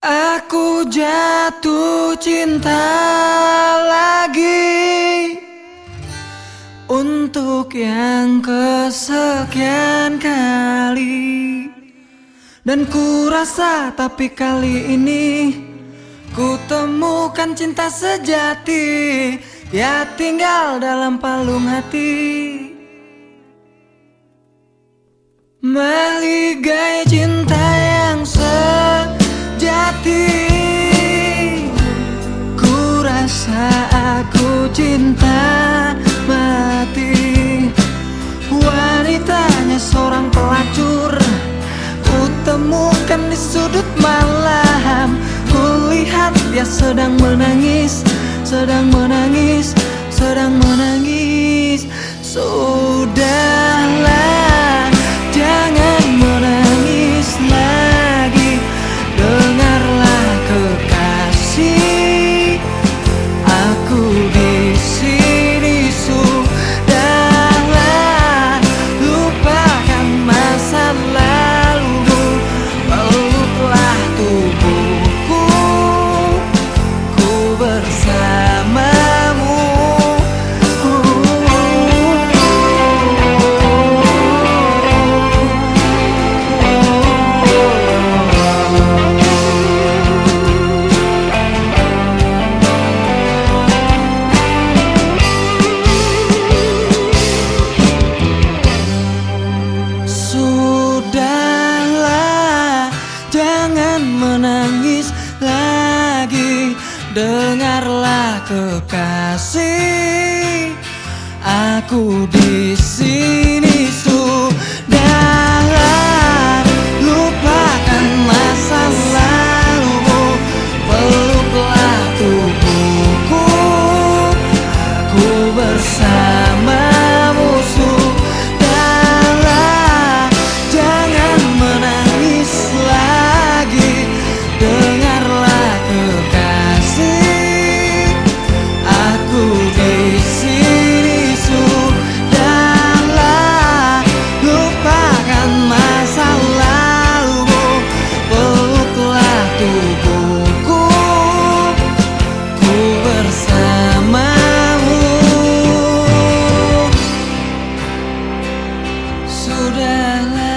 Aku jatuh cinta lagi Untuk yang kesekian kali. Dan ku rasa tapi kali ini Ku temukan cinta sejati Ya tinggal dalam palung hati. Meligai cinta rasa aku cinta mati. Wanitanya seorang pelacur Ku temukan di sudut malam. Ku lihat dia sedang menangis Sedang menangis Sedang menangis. Sudahlah menangis lagi. Dengarlah kekasih Aku di sini sudah lupakan masa lalu peluklah tubuhku. Aku bersama Buddha